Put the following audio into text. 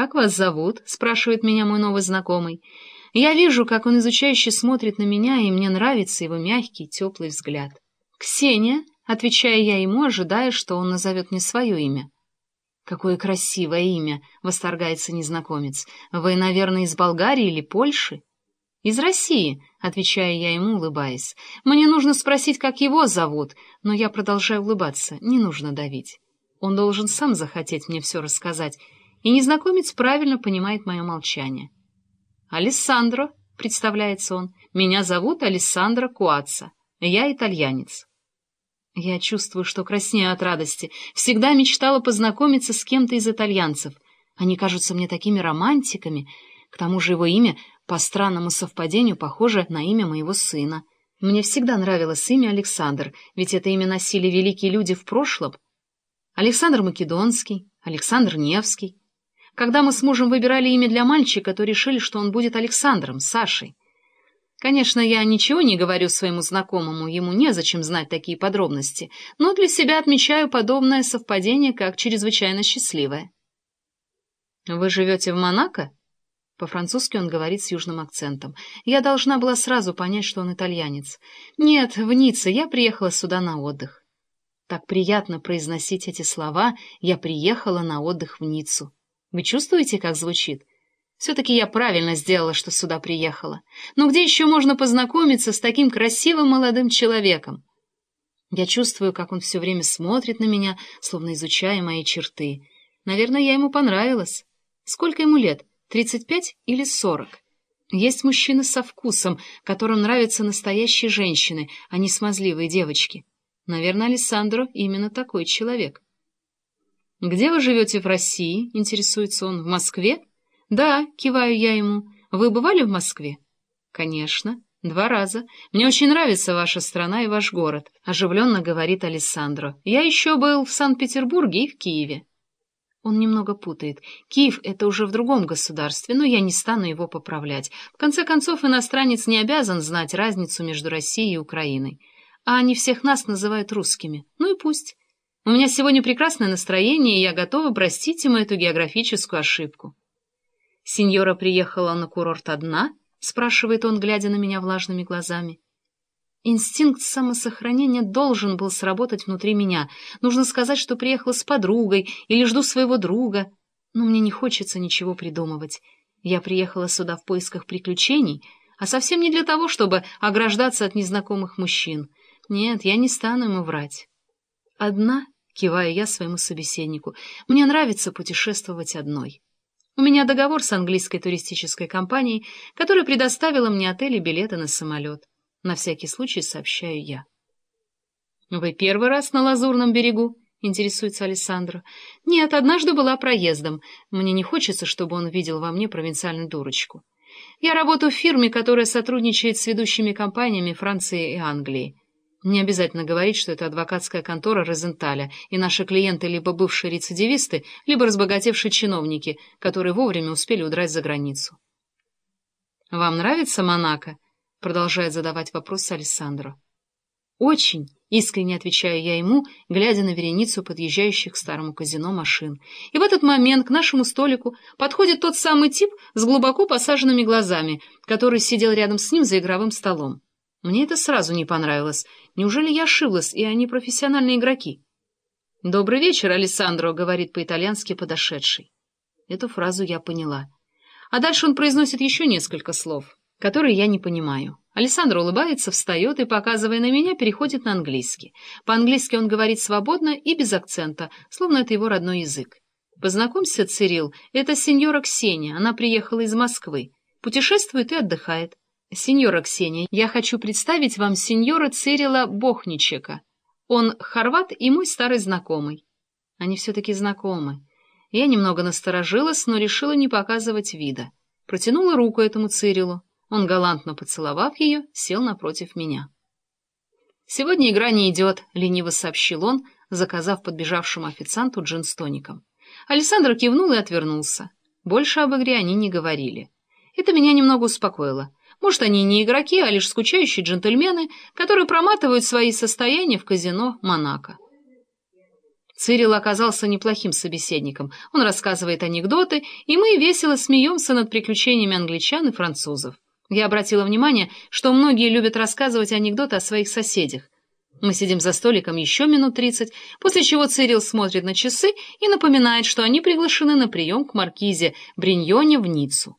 «Как вас зовут?» — спрашивает меня мой новый знакомый. Я вижу, как он изучающе смотрит на меня, и мне нравится его мягкий, теплый взгляд. «Ксения», — отвечаю я ему, ожидая, что он назовет мне свое имя. «Какое красивое имя!» — восторгается незнакомец. «Вы, наверное, из Болгарии или Польши?» «Из России», — отвечаю я ему, улыбаясь. «Мне нужно спросить, как его зовут, но я продолжаю улыбаться, не нужно давить. Он должен сам захотеть мне все рассказать, и незнакомец правильно понимает мое молчание. «Алессандро», — представляется он, — «меня зовут Алессандро Куаца, я итальянец». Я чувствую, что краснею от радости. Всегда мечтала познакомиться с кем-то из итальянцев. Они кажутся мне такими романтиками. К тому же его имя по странному совпадению похоже на имя моего сына. Мне всегда нравилось имя Александр, ведь это имя носили великие люди в прошлом. Александр Македонский, Александр Невский. Когда мы с мужем выбирали имя для мальчика, то решили, что он будет Александром, Сашей. Конечно, я ничего не говорю своему знакомому, ему незачем знать такие подробности, но для себя отмечаю подобное совпадение как чрезвычайно счастливое. «Вы живете в Монако?» По-французски он говорит с южным акцентом. Я должна была сразу понять, что он итальянец. «Нет, в Ницце, я приехала сюда на отдых». Так приятно произносить эти слова «я приехала на отдых в Ниццу». Вы чувствуете, как звучит? Все-таки я правильно сделала, что сюда приехала. Но где еще можно познакомиться с таким красивым молодым человеком? Я чувствую, как он все время смотрит на меня, словно изучая мои черты. Наверное, я ему понравилась. Сколько ему лет? Тридцать пять или сорок? Есть мужчины со вкусом, которым нравятся настоящие женщины, а не смазливые девочки. Наверное, Александро именно такой человек. «Где вы живете в России?» — интересуется он. «В Москве?» «Да», — киваю я ему. «Вы бывали в Москве?» «Конечно. Два раза. Мне очень нравится ваша страна и ваш город», — оживленно говорит Алессандро. «Я еще был в Санкт-Петербурге и в Киеве». Он немного путает. Киев — это уже в другом государстве, но я не стану его поправлять. В конце концов, иностранец не обязан знать разницу между Россией и Украиной. А они всех нас называют русскими. Ну и пусть. У меня сегодня прекрасное настроение, и я готова простить ему эту географическую ошибку. «Сеньора приехала на курорт одна?» — спрашивает он, глядя на меня влажными глазами. Инстинкт самосохранения должен был сработать внутри меня. Нужно сказать, что приехала с подругой или жду своего друга. Но мне не хочется ничего придумывать. Я приехала сюда в поисках приключений, а совсем не для того, чтобы ограждаться от незнакомых мужчин. Нет, я не стану ему врать. Одна, киваю я своему собеседнику, мне нравится путешествовать одной. У меня договор с английской туристической компанией, которая предоставила мне отель и билеты на самолет. На всякий случай сообщаю я. «Вы первый раз на Лазурном берегу?» — интересуется Александра. «Нет, однажды была проездом. Мне не хочется, чтобы он видел во мне провинциальную дурочку. Я работаю в фирме, которая сотрудничает с ведущими компаниями Франции и Англии. Не обязательно говорить, что это адвокатская контора Розенталя, и наши клиенты либо бывшие рецидивисты, либо разбогатевшие чиновники, которые вовремя успели удрать за границу. «Вам нравится Монако?» — продолжает задавать вопрос Александру. «Очень», — искренне отвечаю я ему, глядя на вереницу подъезжающих к старому казино машин. И в этот момент к нашему столику подходит тот самый тип с глубоко посаженными глазами, который сидел рядом с ним за игровым столом. Мне это сразу не понравилось. Неужели я ошиблась, и они профессиональные игроки? «Добрый вечер, Алессандро», — говорит по-итальянски подошедший. Эту фразу я поняла. А дальше он произносит еще несколько слов, которые я не понимаю. Александр улыбается, встает и, показывая на меня, переходит на английский. По-английски он говорит свободно и без акцента, словно это его родной язык. «Познакомься, Цирил, это сеньора Ксения, она приехала из Москвы. Путешествует и отдыхает. «Сеньора Ксения, я хочу представить вам сеньора Цирила Бохничека. Он хорват и мой старый знакомый». Они все-таки знакомы. Я немного насторожилась, но решила не показывать вида. Протянула руку этому Цирилу. Он, галантно поцеловав ее, сел напротив меня. «Сегодня игра не идет», — лениво сообщил он, заказав подбежавшему официанту джин с тоником. Александр кивнул и отвернулся. Больше об игре они не говорили. Это меня немного успокоило. Может, они не игроки, а лишь скучающие джентльмены, которые проматывают свои состояния в казино Монако. Цирил оказался неплохим собеседником. Он рассказывает анекдоты, и мы весело смеемся над приключениями англичан и французов. Я обратила внимание, что многие любят рассказывать анекдоты о своих соседях. Мы сидим за столиком еще минут тридцать, после чего Цирил смотрит на часы и напоминает, что они приглашены на прием к маркизе Бриньоне в Ниццу.